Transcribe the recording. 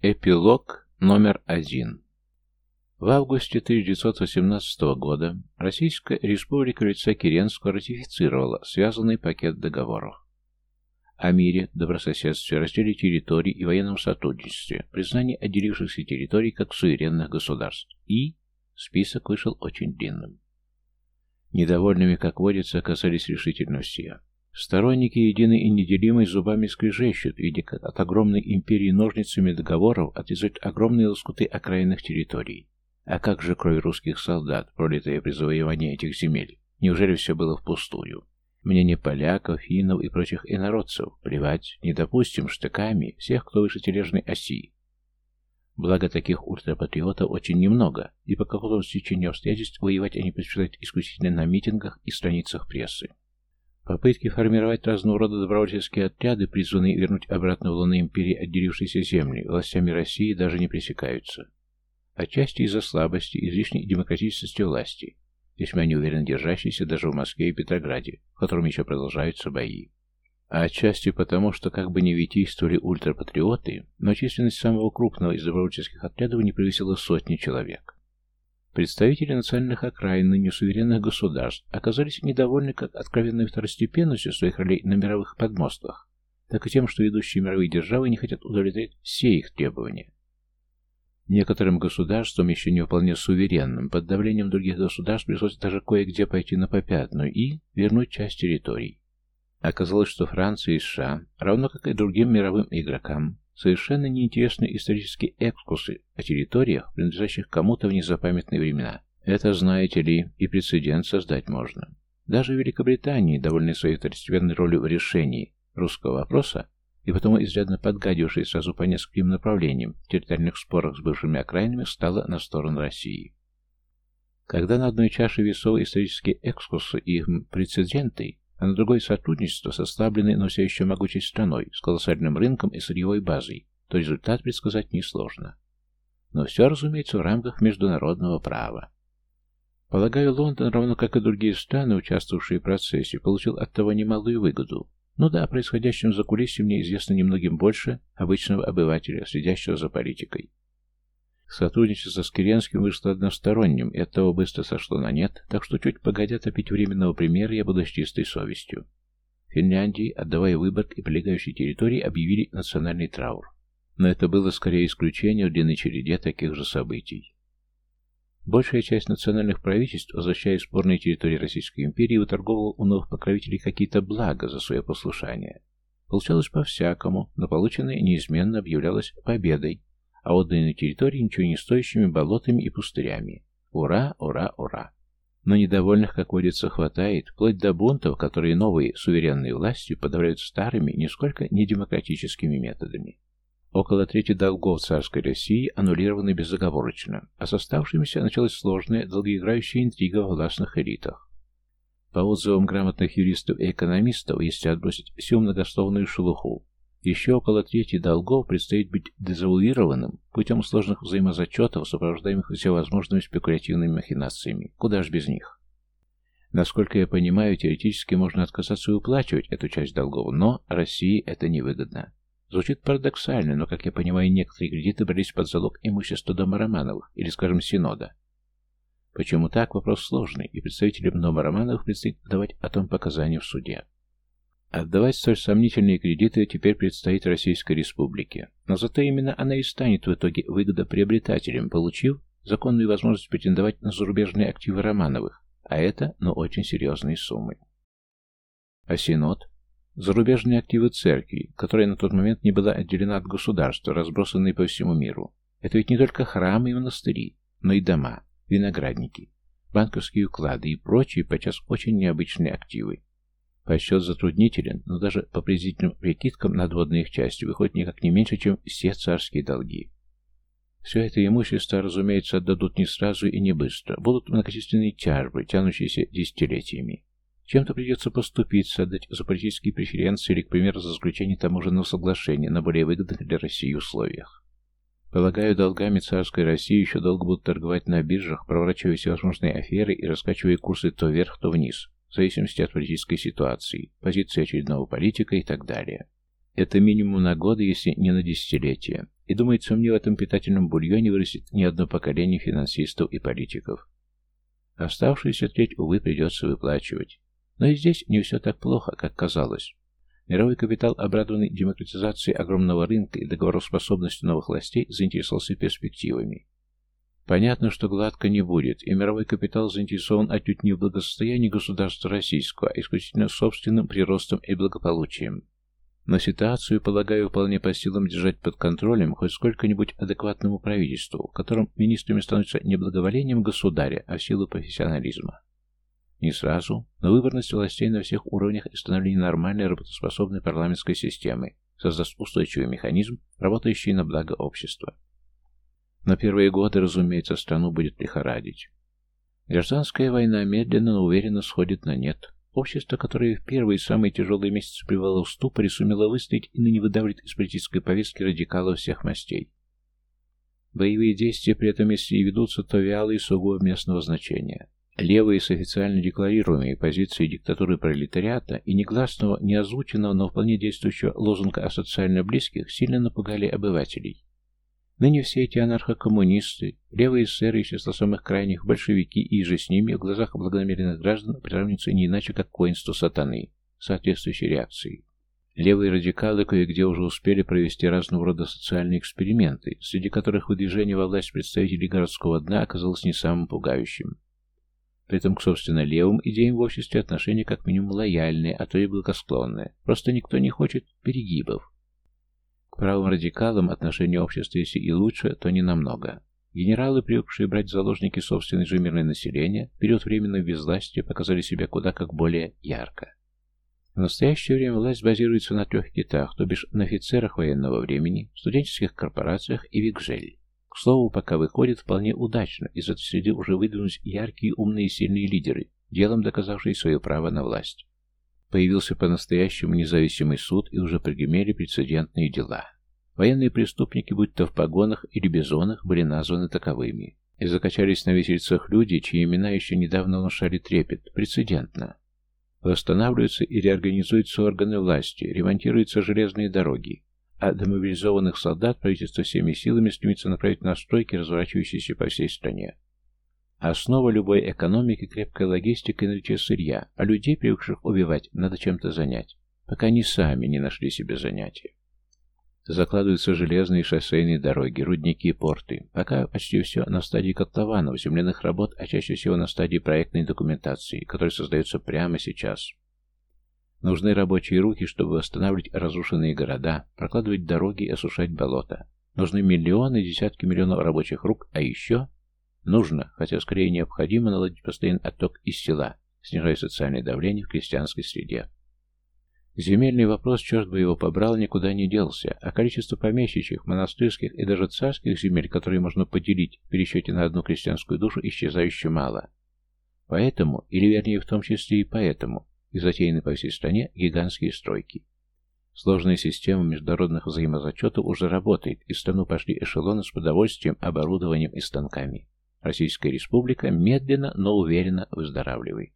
Эпилог номер один. В августе 1918 года Российская Республика лица Керенского ратифицировала связанный пакет договоров о мире, добрососедстве, разделе территорий и военном сотрудничестве, признании отделившихся территорий как суверенных государств. И список вышел очень длинным. Недовольными, как водится, оказались решительно все. Сторонники единой и неделимой зубами скрежещут, видя, как от огромной империи ножницами договоров отрезают огромные лоскуты окраинных территорий. А как же кровь русских солдат, пролитая при завоевании этих земель? Неужели все было впустую? Мне не поляков, финнов и прочих инородцев. Плевать, не допустим штыками всех, кто выше тележной оси. Благо таких ультрапатриотов очень немного, и по какому-то стечению обстоятельств воевать они предпочитают исключительно на митингах и страницах прессы. Попытки формировать разного рода добровольческие отряды, призванные вернуть обратно в луны империи отделившиеся земли, властями России даже не пресекаются. Отчасти из-за слабости, излишней демократичности власти, весьма неуверенно держащейся даже в Москве и Петрограде, в котором еще продолжаются бои. А отчасти потому, что как бы не витийствовали ультрапатриоты, но численность самого крупного из добровольческих отрядов не превысила сотни человек. Представители национальных окраин ныне суверенных государств оказались недовольны как откровенной второстепенностью своих ролей на мировых подмостках, так и тем, что ведущие мировые державы не хотят удовлетворить все их требования. Некоторым государствам, еще не вполне суверенным, под давлением других государств пришлось даже кое-где пойти на попятную и вернуть часть территорий. Оказалось, что Франция и США, равно как и другим мировым игрокам, Совершенно неинтересные исторические экскурсы о территориях, принадлежащих кому-то в незапамятные времена. Это, знаете ли, и прецедент создать можно. Даже в Великобритании, довольной своей второстепенной ролью в решении русского вопроса, и потому изрядно подгадившей сразу по нескольким направлениям в территориальных спорах с бывшими окраинами, стала на сторону России. Когда на одной чаше весов исторические экскурсы и их прецеденты, а на другой сотрудничество с ослабленной, но все еще могучей страной, с колоссальным рынком и сырьевой базой, то результат предсказать несложно. Но все, разумеется, в рамках международного права. Полагаю, Лондон, равно как и другие страны, участвовавшие в процессе, получил от того немалую выгоду. Ну да, о происходящем за кулисами мне известно немногим больше обычного обывателя, следящего за политикой. Сотрудничество с Киренским вышло односторонним, и оттого быстро сошло на нет, так что чуть погодя топить временного примера я буду с чистой совестью. Финляндии, отдавая Выборг и прилегающей территории, объявили национальный траур. Но это было скорее исключение в длинной череде таких же событий. Большая часть национальных правительств, возвращая спорные территории Российской империи, выторговывала у новых покровителей какие-то блага за свое послушание. Получалось по-всякому, но полученное неизменно объявлялось победой, а отданные территории ничего не стоящими болотами и пустырями. Ура, ура, ура! Но недовольных, как водится, хватает, вплоть до бунтов, которые новые суверенные власти подавляют старыми, нисколько не демократическими методами. Около трети долгов царской России аннулированы безоговорочно, а с оставшимися началась сложная, долгоиграющая интрига в властных элитах. По отзывам грамотных юристов и экономистов, если отбросить всю многословную шелуху, еще около трети долгов предстоит быть дезавуированным путем сложных взаимозачетов, сопровождаемых всевозможными спекулятивными махинациями. Куда ж без них? Насколько я понимаю, теоретически можно отказаться и уплачивать эту часть долгов, но России это невыгодно. Звучит парадоксально, но, как я понимаю, некоторые кредиты брались под залог имущества дома Романовых или, скажем, Синода. Почему так? Вопрос сложный, и представителям дома Романовых предстоит давать о том показания в суде. Отдавать столь сомнительные кредиты теперь предстоит Российской Республике. Но зато именно она и станет в итоге выгодоприобретателем, получив законную возможность претендовать на зарубежные активы Романовых, а это, ну, очень серьезные суммы. А? Зарубежные активы церкви, которая на тот момент не была отделена от государства, разбросанные по всему миру. Это ведь не только храмы и монастыри, но и дома, виноградники, банковские уклады и прочие, подчас очень необычные активы. Подсчет затруднителен, но даже по приблизительным прикидкам надводной их части выходит никак не меньше, чем все царские долги. Все это имущество, разумеется, отдадут не сразу и не быстро. Будут многочисленные тяжбы, тянущиеся десятилетиями. Чем-то придется поступиться, отдать за политические преференции или, к примеру, за заключение таможенного соглашения на более выгодных для России условиях. Полагаю, долгами царской России еще долго будут торговать на биржах, проворачивая всевозможные аферы и раскачивая курсы то вверх, то вниз, в зависимости от политической ситуации, позиции очередного политика и так далее. Это минимум на годы, если не на десятилетия. и, думается мне, в этом питательном бульоне вырастет не одно поколение финансистов и политиков. Оставшуюся треть, увы, придется выплачивать. Но и здесь не все так плохо, как казалось. Мировой капитал, обрадованный демократизацией огромного рынка и договороспособностью новых властей, заинтересовался перспективами. Понятно, что гладко не будет, и мировой капитал заинтересован отнюдь не в благосостоянии государства российского, а исключительно собственным приростом и благополучием. Но ситуацию, полагаю, вполне по силам держать под контролем хоть сколько-нибудь адекватному правительству, в котором министрами становятся не благоволением государя, а в силу профессионализма. Не сразу, но выборность властей на всех уровнях и становление нормальной работоспособной парламентской системы создаст устойчивый механизм, работающий на благо общества. На первые годы, разумеется, страну будет лихорадить. Гражданская война медленно, но уверенно сходит на нет. Общество, которое в первые самые тяжелые месяцы пребывало в ступоре, сумело выстоять и ныне выдавливает из политической повестки радикалов всех мастей. Боевые действия при этом, если и ведутся, то вялые и сугубо местного значения. Левые с официально декларируемой позиции диктатуры пролетариата и негласного, неозвученного, но вполне действующего лозунга о социально близких сильно напугали обывателей. Ныне все эти анархокоммунисты, левые эсеры и число самых крайних, большевики и же с ними в глазах благонамеренных граждан приравниваются не иначе, как коинству сатаны, соответствующей реакции. Левые радикалы кое-где уже успели провести разного рода социальные эксперименты, среди которых выдвижение во власть представителей городского дна оказалось не самым пугающим. При этом к, собственно, левым идеям в обществе отношение как минимум лояльное, а то и благосклонное. Просто никто не хочет перегибов. Правым радикалам отношение общества, если и лучше, то не намного. Генералы, привыкшие брать заложники собственное же мирное население, в период временной безвластия показали себя куда как более ярко. В настоящее время власть базируется на трех китах, то бишь на офицерах военного времени, студенческих корпорациях и Викжель. К слову, пока выходит вполне удачно, из этой среды уже выдвинулись яркие, умные и сильные лидеры, делом доказавшие свое право на власть. Появился по-настоящему независимый суд и уже прогремели прецедентные дела. Военные преступники, будь то в погонах или бизонах, были названы таковыми. И закачались на весельцах люди, чьи имена еще недавно внушали трепет, прецедентно. Восстанавливаются и реорганизуются органы власти, ремонтируются железные дороги, а демобилизованных солдат правительство всеми силами стремится направить на стройки, разворачивающиеся по всей стране. Основа любой экономики – крепкая логистика и наличие сырья, а людей, привыкших убивать, надо чем-то занять, пока они сами не нашли себе занятия. Закладываются железные шоссейные дороги, рудники и порты. Пока почти все на стадии котлованов, земляных работ, а чаще всего на стадии проектной документации, которая создается прямо сейчас. Нужны рабочие руки, чтобы восстанавливать разрушенные города, прокладывать дороги и осушать болота. Нужны миллионы, десятки миллионов рабочих рук, а еще нужно, хотя скорее необходимо, наладить постоянный отток из села, снижая социальное давление в крестьянской среде. Земельный вопрос, черт бы его побрал, никуда не делся, а количество помещичьих, монастырских и даже царских земель, которые можно поделить в пересчете на одну крестьянскую душу, исчезающе мало. Поэтому, или вернее в том числе и поэтому, и затеяны по всей стране гигантские стройки. Сложная система международных взаимозачетов уже работает, и в страну пошли эшелоны с продовольствием, оборудованием и станками. Российская республика медленно, но уверенно выздоравливает.